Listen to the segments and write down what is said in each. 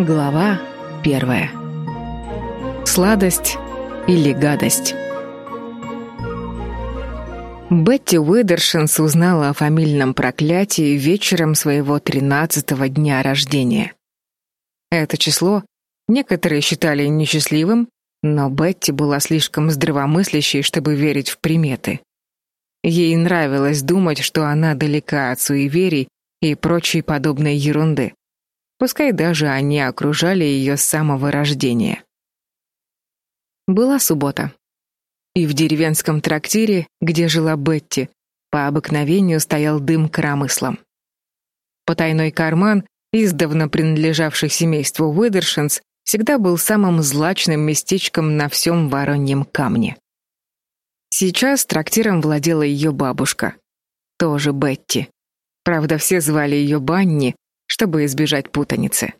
Глава первая. Сладость или гадость. Бетти Уидершинс узнала о фамильном проклятии вечером своего тринадцатого дня рождения. Это число некоторые считали несчастливым, но Бетти была слишком здравомыслящей, чтобы верить в приметы. Ей нравилось думать, что она далека от суеверий и прочей подобной ерунды. Пускай даже они окружали ее с самого рождения. Была суббота. И в деревенском трактире, где жила Бетти, по обыкновению стоял дым коромыслом. Потайной карман, издавна принадлежавший семейству Уидершинс, всегда был самым злачным местечком на всем Вороньем камне. Сейчас трактиром владела ее бабушка, тоже Бетти. Правда, все звали ее Банни, чтобы избежать путаницы.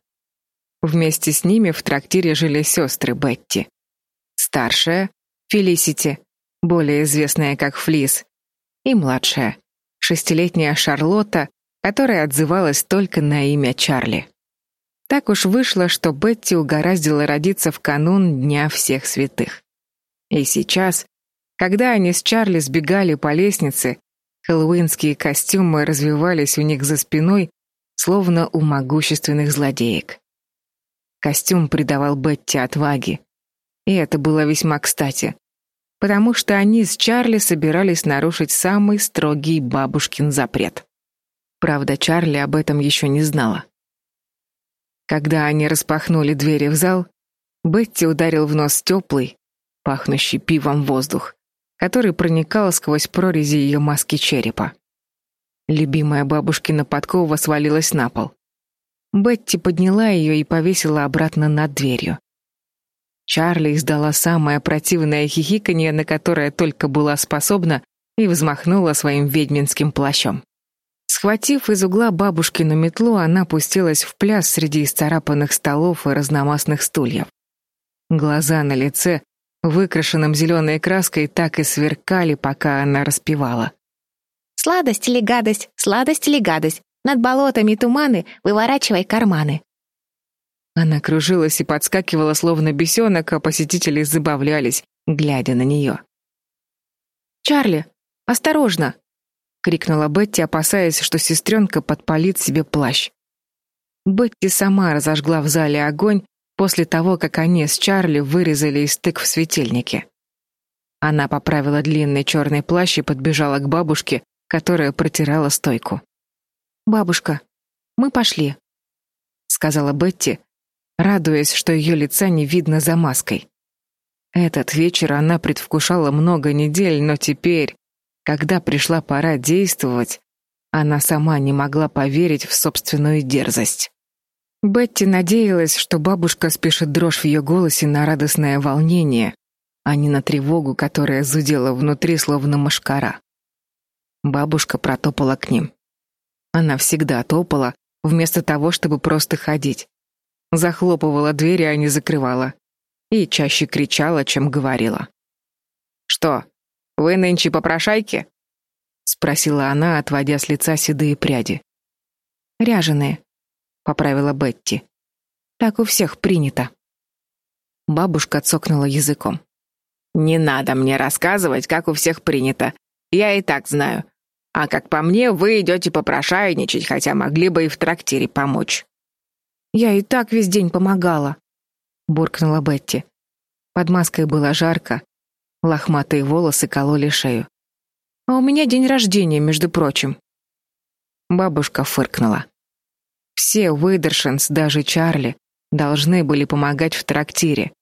Вместе с ними в трактире жили сестры Бетти. Старшая Фелисити, более известная как Флис, и младшая шестилетняя Шарлотта, которая отзывалась только на имя Чарли. Так уж вышло, что Бетти угораздило родиться в канун Дня всех святых. И сейчас, когда они с Чарли сбегали по лестнице, хэллоуинские костюмы развивались у них за спиной, словно у могущественных злодеек. Костюм придавал Бетти отваги, и это было весьма кстати, потому что они с Чарли собирались нарушить самый строгий бабушкин запрет. Правда, Чарли об этом еще не знала. Когда они распахнули двери в зал, Бетти ударил в нос теплый, пахнущий пивом воздух, который проникал сквозь прорези ее маски черепа. Любимая бабушкина подкова свалилась на пол. Бетти подняла ее и повесила обратно над дверью. Чарли издала самое противное хихиканье, на которое только была способна, и взмахнула своим ведьминским плащом. Схватив из угла бабушкину метлу, она пустилась в пляс среди исцарапанных столов и разномастных стульев. Глаза на лице, выкрашенным зеленой краской, так и сверкали, пока она распевала. «Сладость или гадость, сладость или гадость, над болотами туманы, выворачивай карманы». Она кружилась и подскакивала, словно бесенок, а посетители забавлялись, глядя на нее. «Чарли, осторожно!» — крикнула Бетти, опасаясь, что сестренка подпалит себе плащ. Бетти сама разожгла в зале огонь после того, как они с Чарли вырезали из в светильнике. Она поправила длинный черный плащ и подбежала к бабушке, которая протирала стойку. «Бабушка, мы пошли», — сказала Бетти, радуясь, что ее лица не видно за маской. Этот вечер она предвкушала много недель, но теперь, когда пришла пора действовать, она сама не могла поверить в собственную дерзость. Бетти надеялась, что бабушка спешит дрожь в ее голосе на радостное волнение, а не на тревогу, которая зудела внутри, словно мошкара. Бабушка протопала к ним. Она всегда топала, вместо того, чтобы просто ходить. Захлопывала двери, а не закрывала. И чаще кричала, чем говорила. «Что, «Вы нынче попрошайки?» — спросила она, отводя с лица седые пряди. «Ряженые», — поправила Бетти. «Так у всех принято». Бабушка цокнула языком. «Не надо мне рассказывать, как у всех принято. Я и так знаю. А как по мне, вы идете попрошайничать, хотя могли бы и в трактире помочь». «Я и так весь день помогала», — буркнула Бетти. Под маской было жарко, Лохматые волосы кололи шею. А у меня день рождения, между прочим. Бабушка фыркнула. Все Уидершинс, даже Чарли, должны были помогать в трактире,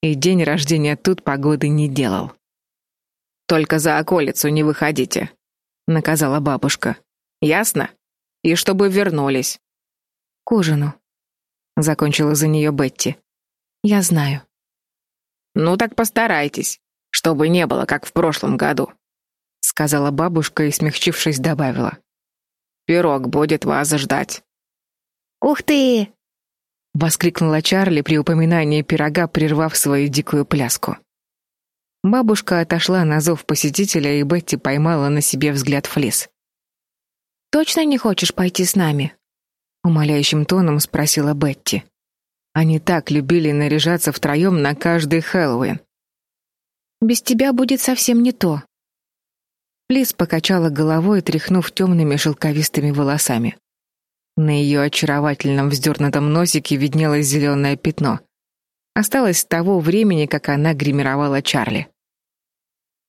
и день рождения тут погоды не делал. Только за околицу не выходите, наказала бабушка. Ясно? И чтобы вернулись. К ужину. Закончила за нее Бетти. Я знаю. Ну так постарайтесь чтобы не было, как в прошлом году», — сказала бабушка и, смягчившись, добавила. «Пирог будет вас ждать». «Ух ты!» — воскликнула Чарли при упоминании пирога, прервав свою дикую пляску. Бабушка отошла на зов посетителя, и Бетти поймала на себе взгляд Флис. «Точно не хочешь пойти с нами?» — умоляющим тоном спросила Бетти. Они так любили наряжаться втроем на каждый Хэллоуин. Без тебя будет совсем не то. Лиз покачала головой, тряхнув темными шелковистыми волосами. На ее очаровательном вздернутом носике виднелось зеленое пятно. Осталось с того времени, как она гримировала Чарли.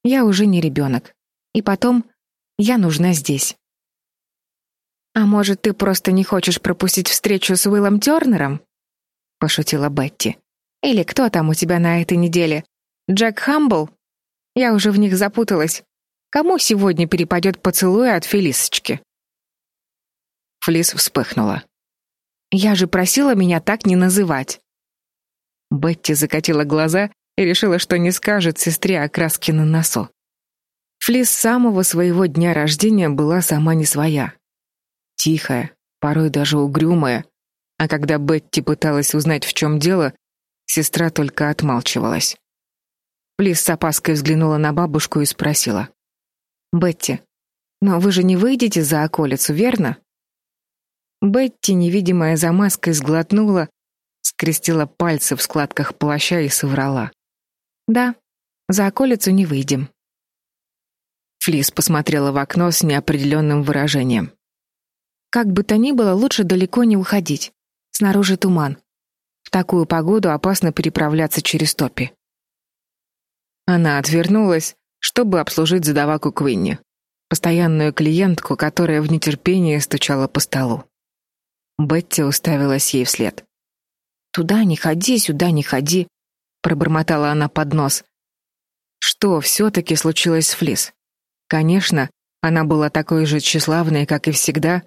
Я уже не ребенок. И потом, я нужна здесь. А может, ты просто не хочешь пропустить встречу с Уиллом Тернером? пошутила Бетти. Или кто там у тебя на этой неделе? Джек Хамбл? Я уже в них запуталась. Кому сегодня перепадет поцелуй от Фелисочки? Флис вспыхнула. Я же просила меня так не называть. Бетти закатила глаза и решила, что не скажет сестре о краске на носу. Флис с самого своего дня рождения была сама не своя тихая, порой даже угрюмая, а когда Бетти пыталась узнать, в чем дело, сестра только отмалчивалась. Плис с опаской взглянула на бабушку и спросила. «Бетти, но вы же не выйдете за околицу, верно?» Бетти, невидимая за маской, сглотнула, скрестила пальцы в складках плаща и соврала. «Да, за околицу не выйдем». Флис посмотрела в окно с неопределенным выражением. Как бы то ни было, лучше далеко не уходить. Снаружи туман. В такую погоду опасно переправляться через топи. Она отвернулась, чтобы обслужить задаваку Квинни, постоянную клиентку, которая в нетерпении стучала по столу. Бетти уставилась ей вслед. «Туда не ходи, сюда не ходи», — пробормотала она под нос. Что все-таки случилось с Флис? Конечно, она была такой же тщеславной, как и всегда,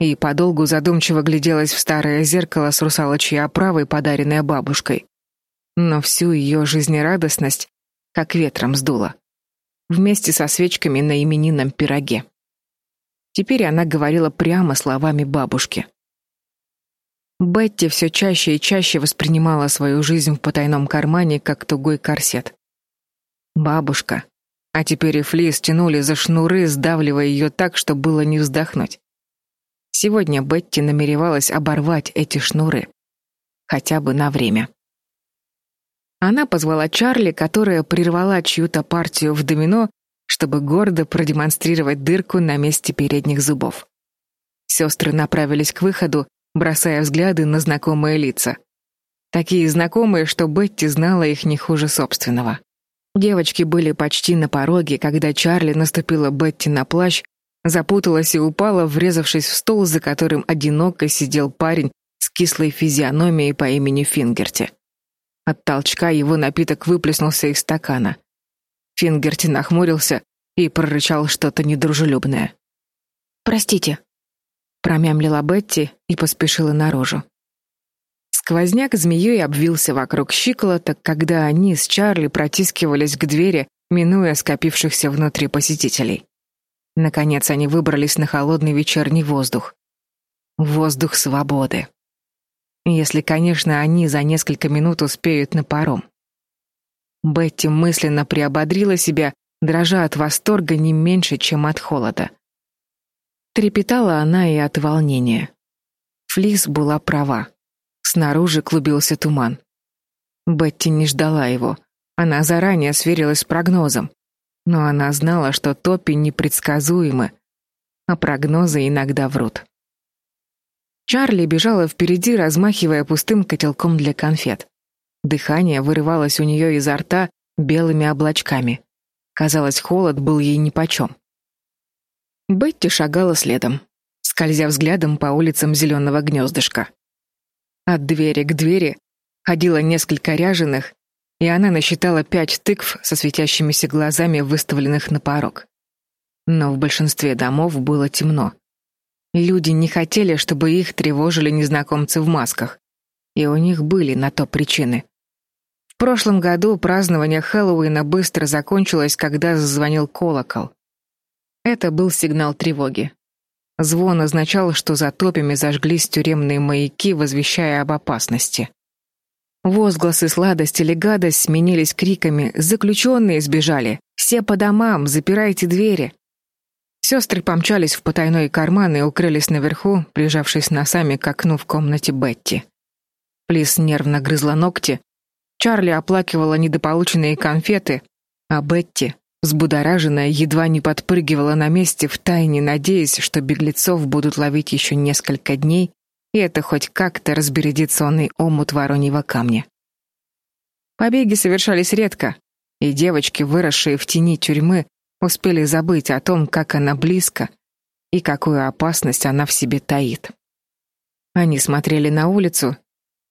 и подолгу задумчиво гляделась в старое зеркало с русалочьей оправой, подаренной бабушкой. Но всю ее жизнерадостность как ветром сдуло. Вместе со свечками на именинном пироге. Теперь она говорила прямо словами бабушки. Бетти все чаще и чаще воспринимала свою жизнь в потайном кармане как тугой корсет. Бабушка. А теперь и Флис тянули за шнуры, сдавливая ее так, что было не вздохнуть. Сегодня Бетти намеревалась оборвать эти шнуры. Хотя бы на время. Она позвала Чарли, которая прервала чью-то партию в домино, чтобы гордо продемонстрировать дырку на месте передних зубов. Сестры направились к выходу, бросая взгляды на знакомые лица. Такие знакомые, что Бетти знала их не хуже собственного. Девочки были почти на пороге, когда Чарли наступила Бетти на плащ Запуталась и упала, врезавшись в стол, за которым одиноко сидел парень с кислой физиономией по имени Фингерти. От толчка его напиток выплеснулся из стакана. Фингерти нахмурился и прорычал что-то недружелюбное. «Простите», — промямлила Бетти и поспешила наружу. Сквозняк змеей обвился вокруг щиколоток, когда они с Чарли протискивались к двери, минуя скопившихся внутри посетителей. Наконец они выбрались на холодный вечерний воздух. Воздух свободы. Если, конечно, они за несколько минут успеют на паром. Бетти мысленно приободрила себя, дрожа от восторга не меньше, чем от холода. Трепетала она и от волнения. Флис была права. Снаружи клубился туман. Бетти не ждала его. Она заранее сверилась с прогнозом. Но она знала, что топи непредсказуемы, а прогнозы иногда врут. Чарли бежала впереди, размахивая пустым котелком для конфет. Дыхание вырывалось у нее изо рта белыми облачками. Казалось, холод был ей нипочем. Бетти шагала следом, скользя взглядом по улицам зеленого гнездышка. От двери к двери ходило несколько ряженых и она насчитала пять тыкв со светящимися глазами, выставленных на порог. Но в большинстве домов было темно. Люди не хотели, чтобы их тревожили незнакомцы в масках, и у них были на то причины. В прошлом году празднование Хэллоуина быстро закончилось, когда зазвонил колокол. Это был сигнал тревоги. Звон означал, что за топями зажглись тюремные маяки, возвещая об опасности. Возгласы сладость или гадость сменились криками «Заключенные сбежали! Все по домам! Запирайте двери!» Сестры помчались в потайной карман и укрылись наверху, прижавшись носами к окну в комнате Бетти. Флис нервно грызла ногти, Чарли оплакивала недополученные конфеты, а Бетти, взбудораженная, едва не подпрыгивала на месте, втайне надеясь, что беглецов будут ловить еще несколько дней, и это хоть как-то разбередит сонный омут вороньего камня. Побеги совершались редко, и девочки, выросшие в тени тюрьмы, успели забыть о том, как она близко и какую опасность она в себе таит. Они смотрели на улицу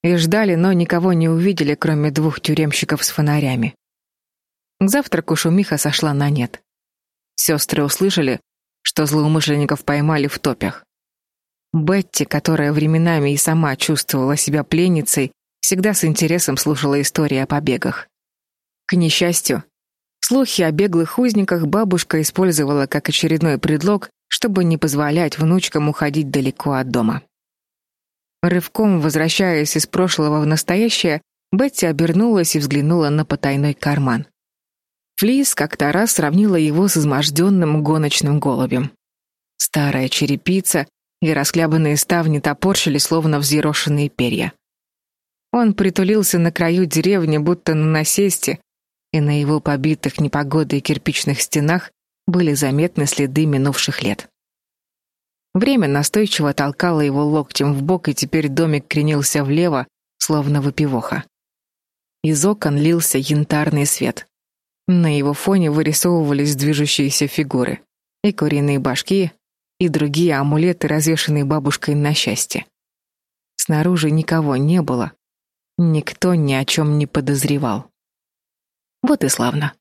и ждали, но никого не увидели, кроме двух тюремщиков с фонарями. К завтраку шумиха сошла на нет. Сестры услышали, что злоумышленников поймали в топях. Бетти, которая временами и сама чувствовала себя пленницей, всегда с интересом слушала истории о побегах. К несчастью, слухи о беглых узниках бабушка использовала как очередной предлог, чтобы не позволять внучкам уходить далеко от дома. Рывком возвращаясь из прошлого в настоящее, Бетти обернулась и взглянула на потайной карман. Флис как-то раз сравнила его с изможденным гоночным голубем. Старая черепица и расхлябанные ставни топорщили, словно взъерошенные перья. Он притулился на краю деревни, будто на насесте, и на его побитых непогодой кирпичных стенах были заметны следы минувших лет. Время настойчиво толкало его локтем в бок, и теперь домик кренился влево, словно выпивоха. Из окон лился янтарный свет. На его фоне вырисовывались движущиеся фигуры. И куриные башки, и другие амулеты, развешанные бабушкой на счастье. Снаружи никого не было. Никто ни о чем не подозревал. Вот и славно.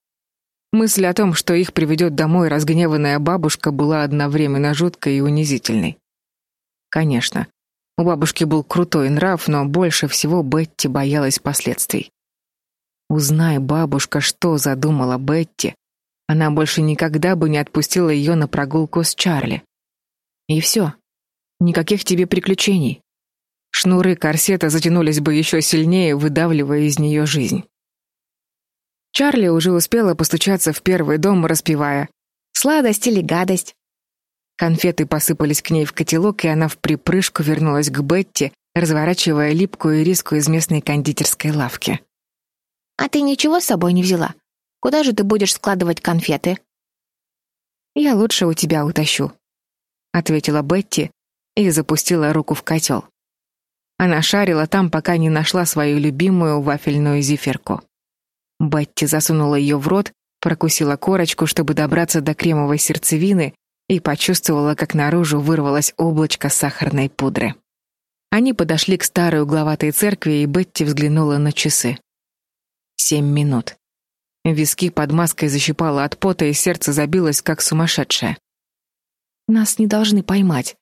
Мысль о том, что их приведет домой разгневанная бабушка, была одновременно жуткой и унизительной. Конечно, у бабушки был крутой нрав, но больше всего Бетти боялась последствий. Узнай, бабушка, что задумала Бетти, она больше никогда бы не отпустила ее на прогулку с Чарли. И все. Никаких тебе приключений. Шнуры корсета затянулись бы еще сильнее, выдавливая из нее жизнь. Чарли уже успела постучаться в первый дом, распевая «Сладость или гадость?». Конфеты посыпались к ней в котелок, и она в припрыжку вернулась к Бетти, разворачивая липкую ириску из местной кондитерской лавки. «А ты ничего с собой не взяла? Куда же ты будешь складывать конфеты?» «Я лучше у тебя утащу», — ответила Бетти и запустила руку в котел. Она шарила там, пока не нашла свою любимую вафельную зефирку. Бетти засунула ее в рот, прокусила корочку, чтобы добраться до кремовой сердцевины, и почувствовала, как наружу вырвалось облачко сахарной пудры. Они подошли к старой угловатой церкви, и Бетти взглянула на часы. Семь минут. Виски под маской защипало от пота, и сердце забилось, как сумасшедшее. Нас не должны поймать.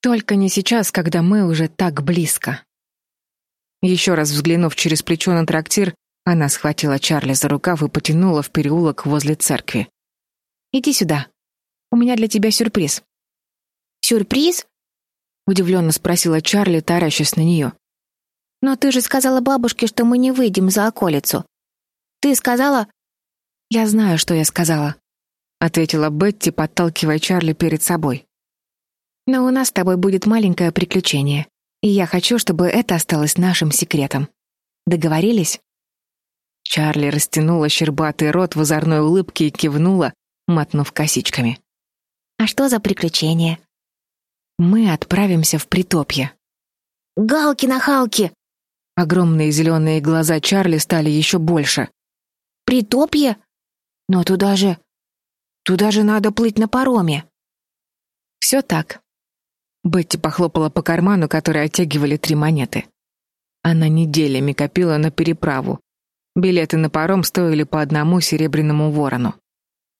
Только не сейчас, когда мы уже так близко. Еще раз взглянув через плечо на трактир, она схватила Чарли за рукав и потянула в переулок возле церкви. «Иди сюда. У меня для тебя сюрприз». «Сюрприз?» — удивленно спросила Чарли, таращась на нее. «Но ты же сказала бабушке, что мы не выйдем за околицу. Ты сказала...» «Я знаю, что я сказала», — ответила Бетти, подталкивая Чарли перед собой. «Но у нас с тобой будет маленькое приключение, и я хочу, чтобы это осталось нашим секретом. Договорились?» Чарли растянула щербатый рот в озорной улыбке и кивнула, мотнув косичками. «А что за приключение?» «Мы отправимся в притопье». «Галки на халки!» Огромные зеленые глаза Чарли стали еще больше. «Притопье? Но туда же... Туда же надо плыть на пароме». «Все так». Бетти похлопала по карману, который оттягивали три монеты. Она неделями копила на переправу, Билеты на паром стоили по одному серебряному ворону.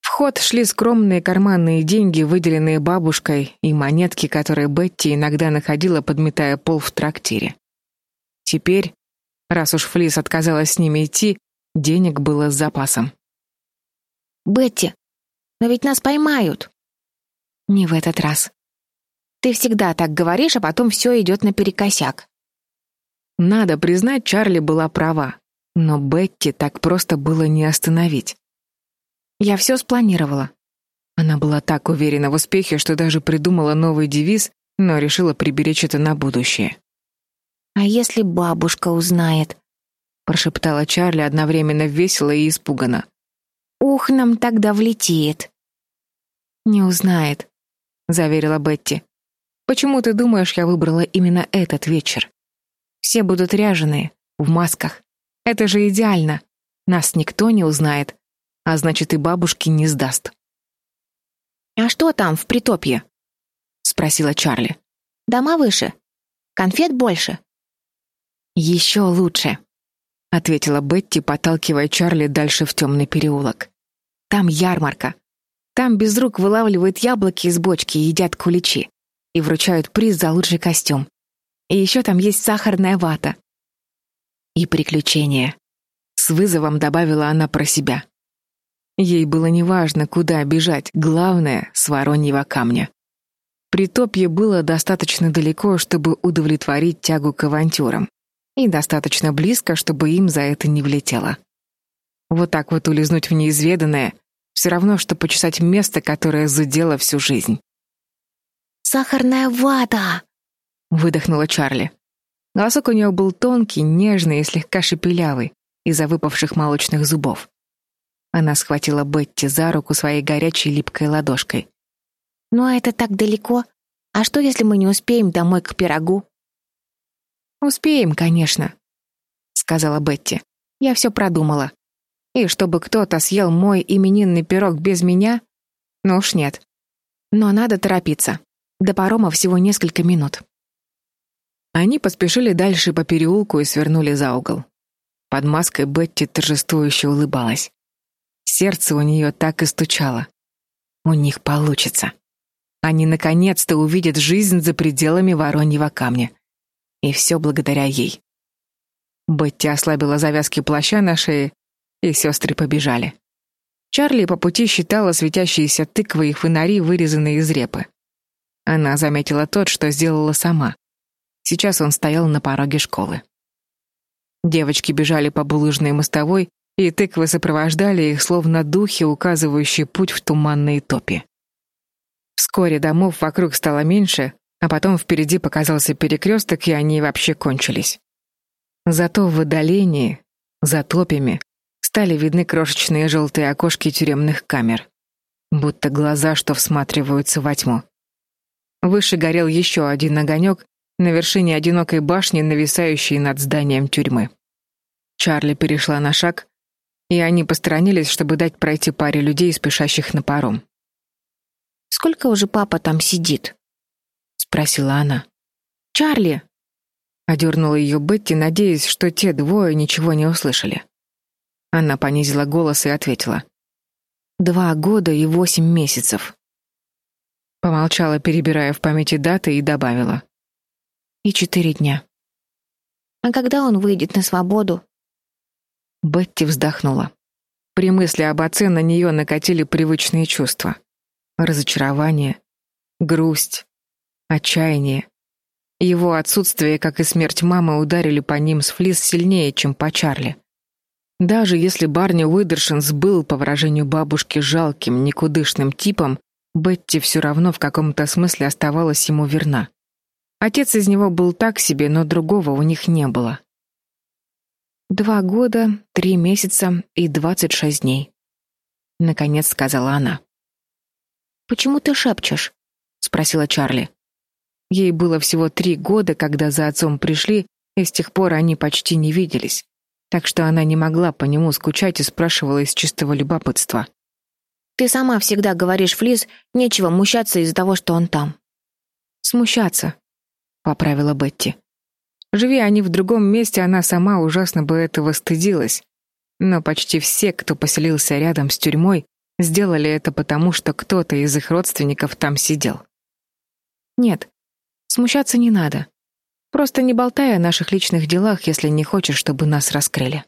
В ход шли скромные карманные деньги, выделенные бабушкой, и монетки, которые Бетти иногда находила, подметая пол в трактире. Теперь, раз уж Флис отказалась с ними идти, денег было с запасом. «Бетти, но ведь нас поймают!» «Не в этот раз. Ты всегда так говоришь, а потом все идет наперекосяк». Надо признать, Чарли была права. Но Бетти так просто было не остановить. Я все спланировала. Она была так уверена в успехе, что даже придумала новый девиз, но решила приберечь это на будущее. А если бабушка узнает? Прошептала Чарли одновременно весело и испуганно. Ух, нам тогда влетит. Не узнает, заверила Бетти. Почему ты думаешь, я выбрала именно этот вечер? Все будут ряженые, в масках. Это же идеально. Нас никто не узнает, а значит и бабушки не сдаст. А что там в притопье? спросила Чарли. Дома выше, конфет больше. Еще лучше, ответила Бетти, подталкивая Чарли дальше в темный переулок. Там ярмарка. Там без рук вылавливают яблоки из бочки и едят куличи и вручают приз за лучший костюм. И еще там есть сахарная вата. И приключения. С вызовом добавила она про себя. Ей было неважно, куда бежать, главное — с вороньего камня. Притопье было достаточно далеко, чтобы удовлетворить тягу к авантюрам, и достаточно близко, чтобы им за это не влетело. Вот так вот улизнуть в неизведанное — все равно, что почесать место, которое зудело всю жизнь. «Сахарная вата!» — выдохнула Чарли. Голосок у нее был тонкий, нежный и слегка шепелявый из-за выпавших молочных зубов. Она схватила Бетти за руку своей горячей липкой ладошкой. «Ну а это так далеко. А что, если мы не успеем домой к пирогу?» «Успеем, конечно», — сказала Бетти. «Я все продумала. И чтобы кто-то съел мой именинный пирог без меня? Ну уж нет. Но надо торопиться. До парома всего несколько минут». Они поспешили дальше по переулку и свернули за угол. Под маской Бетти торжествующе улыбалась. Сердце у нее так и стучало. У них получится. Они наконец-то увидят жизнь за пределами Вороньего камня. И все благодаря ей. Бетти ослабила завязки плаща на шее, и сестры побежали. Чарли по пути считала светящиеся тыквы и фонари, вырезанные из репы. Она заметила тот, что сделала сама. Сейчас он стоял на пороге школы. Девочки бежали по булыжной мостовой, и тыквы сопровождали их, словно духи, указывающие путь в туманные топи. Вскоре домов вокруг стало меньше, а потом впереди показался перекресток, и они вообще кончились. Зато в отдалении, за топями, стали видны крошечные желтые окошки тюремных камер, будто глаза, что всматриваются во тьму. Выше горел еще один огонек на вершине одинокой башни, нависающей над зданием тюрьмы. Чарли перешла на шаг, и они посторонились, чтобы дать пройти паре людей, спешащих на паром. «Сколько уже папа там сидит?» — спросила она. «Чарли!» — одернула ее Бетти, надеясь, что те двое ничего не услышали. Она понизила голос и ответила. «Два года и восемь месяцев». Помолчала, перебирая в памяти даты, и добавила. «И четыре дня». «А когда он выйдет на свободу?» Бетти вздохнула. При мысли об отце на нее накатили привычные чувства. Разочарование, грусть, отчаяние. Его отсутствие, как и смерть мамы, ударили по ним с Флис сильнее, чем по Чарли. Даже если Барни Уидершинс был, по выражению бабушки, жалким, никудышным типом, Бетти все равно в каком-то смысле оставалась ему верна. Отец из него был так себе, но другого у них не было. Два года, три месяца и двадцать шесть дней. Наконец сказала она. «Почему ты шепчешь?» — спросила Чарли. Ей было всего три года, когда за отцом пришли, и с тех пор они почти не виделись. Так что она не могла по нему скучать и спрашивала из чистого любопытства. «Ты сама всегда говоришь, Флиз, нечего мущаться из-за того, что он там». «Смущаться», — поправила Бетти. Живи они в другом месте, она сама ужасно бы этого стыдилась. Но почти все, кто поселился рядом с тюрьмой, сделали это потому, что кто-то из их родственников там сидел. Нет, смущаться не надо. Просто не болтай о наших личных делах, если не хочешь, чтобы нас раскрыли.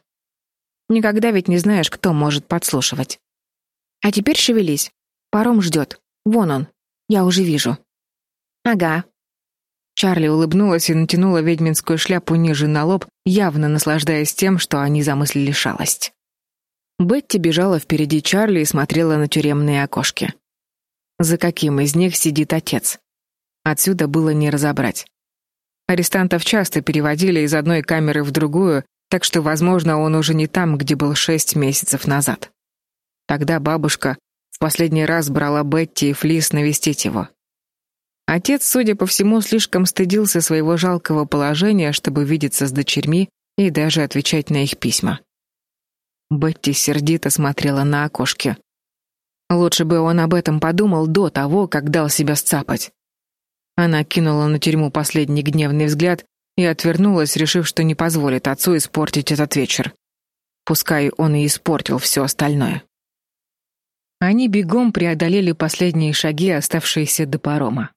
Никогда ведь не знаешь, кто может подслушивать. А теперь шевелись. Паром ждет. Вон он. Я уже вижу. Ага, Чарли улыбнулась и натянула ведьминскую шляпу ниже на лоб, явно наслаждаясь тем, что они замыслили шалость. Бетти бежала впереди Чарли и смотрела на тюремные окошки. За каким из них сидит отец? Отсюда было не разобрать. Арестантов часто переводили из одной камеры в другую, так что, возможно, он уже не там, где был шесть месяцев назад. Тогда бабушка в последний раз брала Бетти и Флис навестить его. Отец, судя по всему, слишком стыдился своего жалкого положения, чтобы видеться с дочерьми и даже отвечать на их письма. Бетти сердито смотрела на окошки. Лучше бы он об этом подумал до того, как дал себя сцапать. Она кинула на тюрьму последний гневный взгляд и отвернулась, решив, что не позволит отцу испортить этот вечер. Пускай он и испортил все остальное. Они бегом преодолели последние шаги, оставшиеся до парома.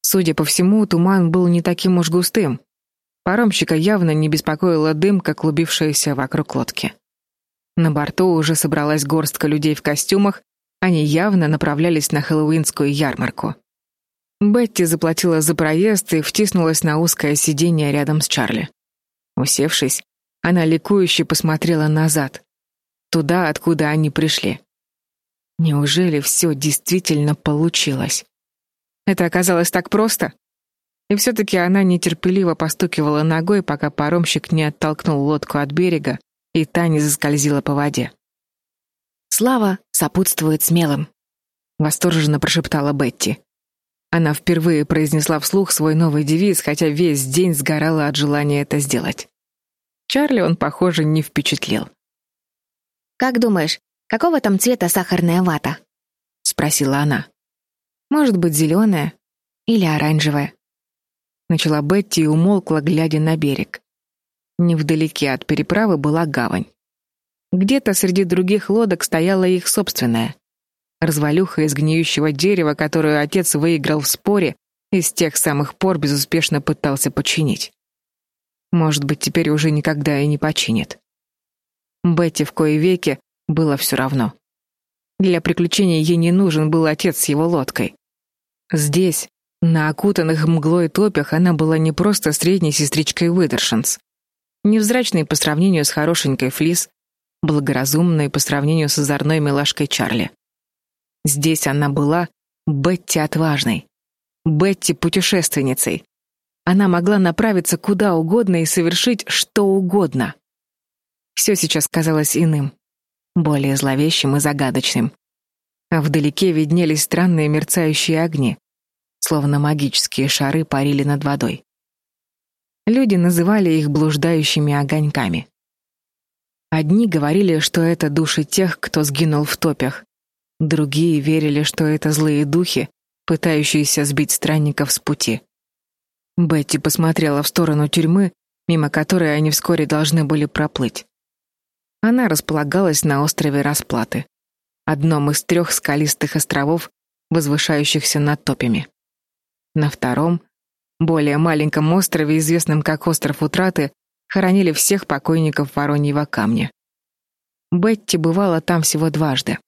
Судя по всему, туман был не таким уж густым. Паромщика явно не беспокоила дымка, клубившаяся вокруг лодки. На борту уже собралась горстка людей в костюмах, они явно направлялись на хэллоуинскую ярмарку. Бетти заплатила за проезд и втиснулась на узкое сиденье рядом с Чарли. Усевшись, она ликующе посмотрела назад, туда, откуда они пришли. Неужели все действительно получилось? Это оказалось так просто? И все-таки она нетерпеливо постукивала ногой, пока паромщик не оттолкнул лодку от берега, и та не заскользила по воде. «Слава сопутствует смелым», — восторженно прошептала Бетти. Она впервые произнесла вслух свой новый девиз, хотя весь день сгорала от желания это сделать. Чарли он, похоже, не впечатлил. «Как думаешь, какого там цвета сахарная вата?» — спросила она. «Может быть, зеленая или оранжевая?» Начала Бетти и умолкла, глядя на берег. Невдалеке от переправы была гавань. Где-то среди других лодок стояла их собственная. Развалюха из гниющего дерева, которую отец выиграл в споре и с тех самых пор безуспешно пытался починить. Может быть, теперь уже никогда и не починит. Бетти в кои веки было все равно. Для приключений ей не нужен был отец с его лодкой. Здесь, на окутанных мглой топях, она была не просто средней сестричкой Уидершинс невзрачной по сравнению с хорошенькой Флис, благоразумной по сравнению с озорной милашкой Чарли. Здесь она была Бетти отважной, Бетти путешественницей. Она могла направиться куда угодно и совершить что угодно. Все сейчас казалось иным, более зловещим и загадочным. А вдалеке виднелись странные мерцающие огни, словно магические шары парили над водой. Люди называли их блуждающими огоньками. Одни говорили, что это души тех, кто сгинул в топях. Другие верили, что это злые духи, пытающиеся сбить странников с пути. Бетти посмотрела в сторону тюрьмы, мимо которой они вскоре должны были проплыть. Она располагалась на острове Расплаты, одном из трех скалистых островов, возвышающихся над топями. На втором более маленьком острове, известном как остров Утраты, хоронили всех покойников Вороньего камня. Бетти бывала там всего дважды.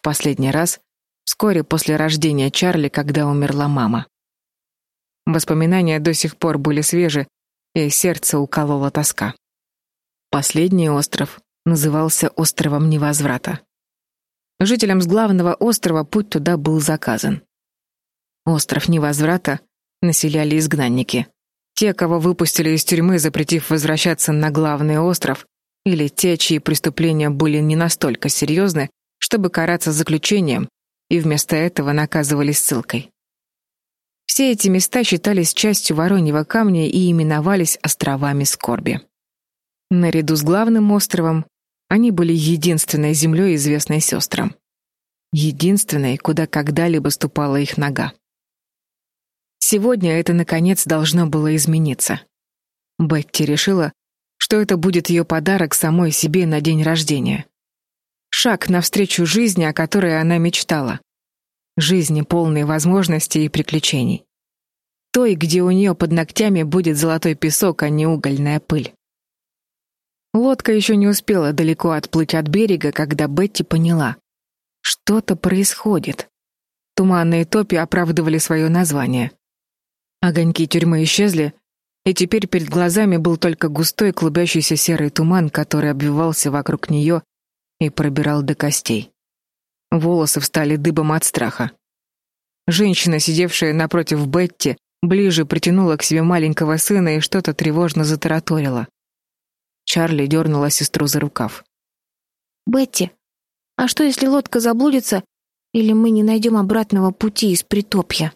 В последний раз вскоре после рождения Чарли, когда умерла мама. Воспоминания до сих пор были свежи, и сердце уколола тоска. Последний остров назывался островом Невозврата. Жителям с главного острова путь туда был заказан. Остров Невозврата населяли изгнанники. Те, кого выпустили из тюрьмы, запретив возвращаться на главный остров, или те, чьи преступления были не настолько серьезны, чтобы караться заключением, и вместо этого наказывались ссылкой. Все эти места считались частью Вороньего камня и именовались островами скорби. Наряду с главным островом они были единственной землей, известной сестрам. Единственной, куда когда-либо ступала их нога. Сегодня это, наконец, должно было измениться. Бетти решила, что это будет ее подарок самой себе на день рождения. Шаг навстречу жизни, о которой она мечтала. Жизни, полной возможностей и приключений. Той, где у нее под ногтями будет золотой песок, а не угольная пыль. Лодка еще не успела далеко отплыть от берега, когда Бетти поняла. Что-то происходит. Туманные топи оправдывали свое название. Огоньки тюрьмы исчезли, и теперь перед глазами был только густой клубящийся серый туман, который обвивался вокруг нее и пробирал до костей. Волосы встали дыбом от страха. Женщина, сидевшая напротив Бетти, ближе притянула к себе маленького сына и что-то тревожно затараторила. Чарли дернула сестру за рукав. «Бетти, а что, если лодка заблудится, или мы не найдем обратного пути из притопья?»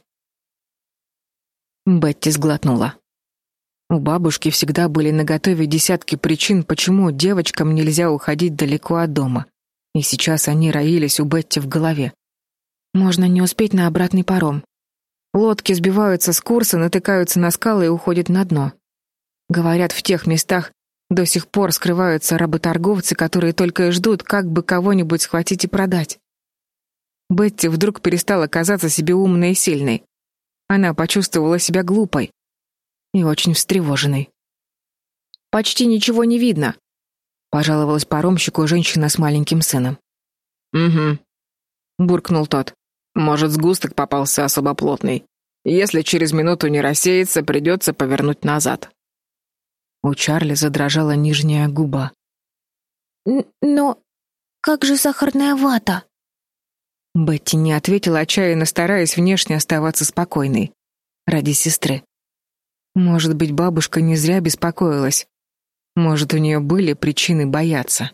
Бетти сглотнула. У бабушки всегда были наготове десятки причин, почему девочкам нельзя уходить далеко от дома. И сейчас они роились у Бетти в голове. Можно не успеть на обратный паром. Лодки сбиваются с курса, натыкаются на скалы и уходят на дно. Говорят, в тех местах до сих пор скрываются работорговцы, которые только и ждут, как бы кого-нибудь схватить и продать. Бетти вдруг перестала казаться себе умной и сильной. Она почувствовала себя глупой, и очень встревоженной. «Почти ничего не видно», — пожаловалась паромщику женщина с маленьким сыном. «Угу», — буркнул тот. «Может, сгусток попался особо плотный. Если через минуту не рассеется, придется повернуть назад». У Чарли задрожала нижняя губа. «Но как же сахарная вата?» Бетти не ответила, отчаянно стараясь внешне оставаться спокойной. Ради сестры. Может быть, бабушка не зря беспокоилась. Может, у нее были причины бояться.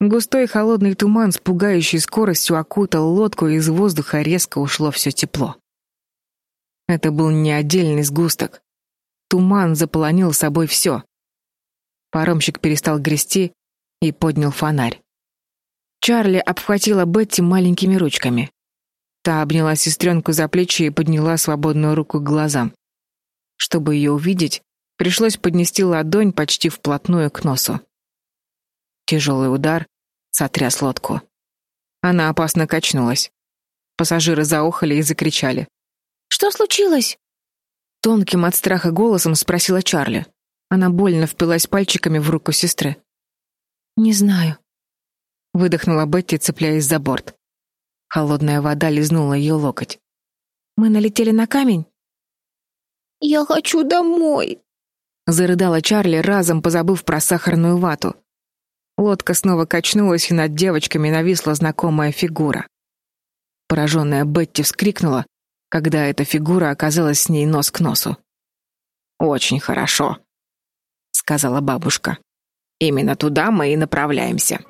Густой холодный туман с пугающей скоростью окутал лодку, и из воздуха резко ушло все тепло. Это был не отдельный сгусток. Туман заполонил собой все. Паромщик перестал грести и поднял фонарь. Чарли обхватила Бетти маленькими ручками. Та обняла сестренку за плечи и подняла свободную руку к глазам. Чтобы ее увидеть, пришлось поднести ладонь почти вплотную к носу. Тяжелый удар сотряс лодку. Она опасно качнулась. Пассажиры заохали и закричали. «Что случилось?» Тонким от страха голосом спросила Чарли. Она больно впилась пальчиками в руку сестры. «Не знаю», — выдохнула Бетти, цепляясь за борт. Холодная вода лизнула ее локоть. «Мы налетели на камень?» «Я хочу домой!» Зарыдала Чарли, разом позабыв про сахарную вату. Лодка снова качнулась, и над девочками нависла знакомая фигура. Пораженная Бетти вскрикнула, когда эта фигура оказалась с ней нос к носу. «Очень хорошо», — сказала бабушка. «Именно туда мы и направляемся».